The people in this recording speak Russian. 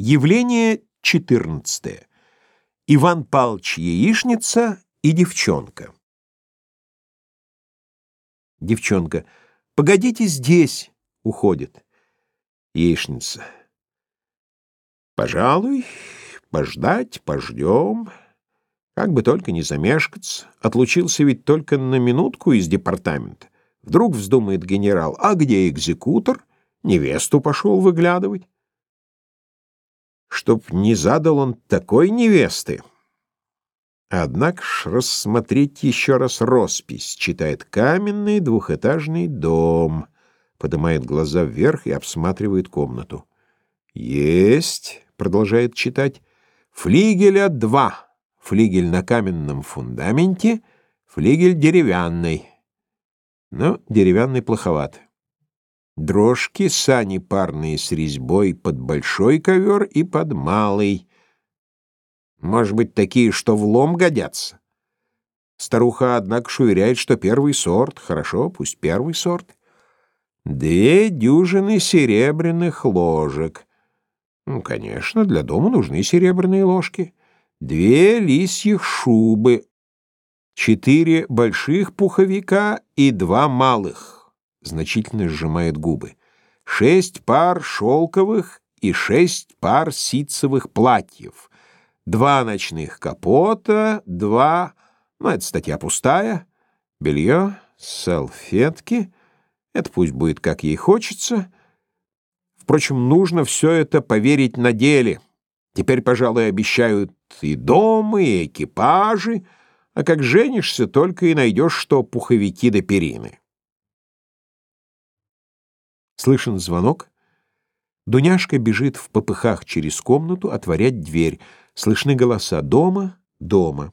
Явление 14. Иван Палч яичница и девчонка. Девчонка. Погодите здесь, уходит. Яичница. Пожалуй, пождать, пождем. Как бы только не замешкаться. Отлучился ведь только на минутку из департамента. Вдруг вздумает генерал, а где экзекутор? Невесту пошел выглядывать чтоб не задал он такой невесты. Однако ж рассмотреть еще раз роспись, читает каменный двухэтажный дом, поднимает глаза вверх и обсматривает комнату. Есть, продолжает читать, флигеля два, флигель на каменном фундаменте, флигель деревянный. Но деревянный плоховат. Дрожки, сани парные с резьбой под большой ковер и под малый. Может быть, такие, что в лом годятся? Старуха, однако, шуверяет, что первый сорт. Хорошо, пусть первый сорт. Две дюжины серебряных ложек. Ну, конечно, для дома нужны серебряные ложки. Две лисьих шубы. Четыре больших пуховика и два малых значительно сжимает губы. Шесть пар шелковых и шесть пар ситцевых платьев. Два ночных капота, два... Ну, это статья пустая. Белье, салфетки. Это пусть будет, как ей хочется. Впрочем, нужно все это поверить на деле. Теперь, пожалуй, обещают и дом, и экипажи, а как женишься, только и найдешь, что пуховики до перины. Слышен звонок. Дуняшка бежит в попыхах через комнату отворять дверь. Слышны голоса «Дома? Дома».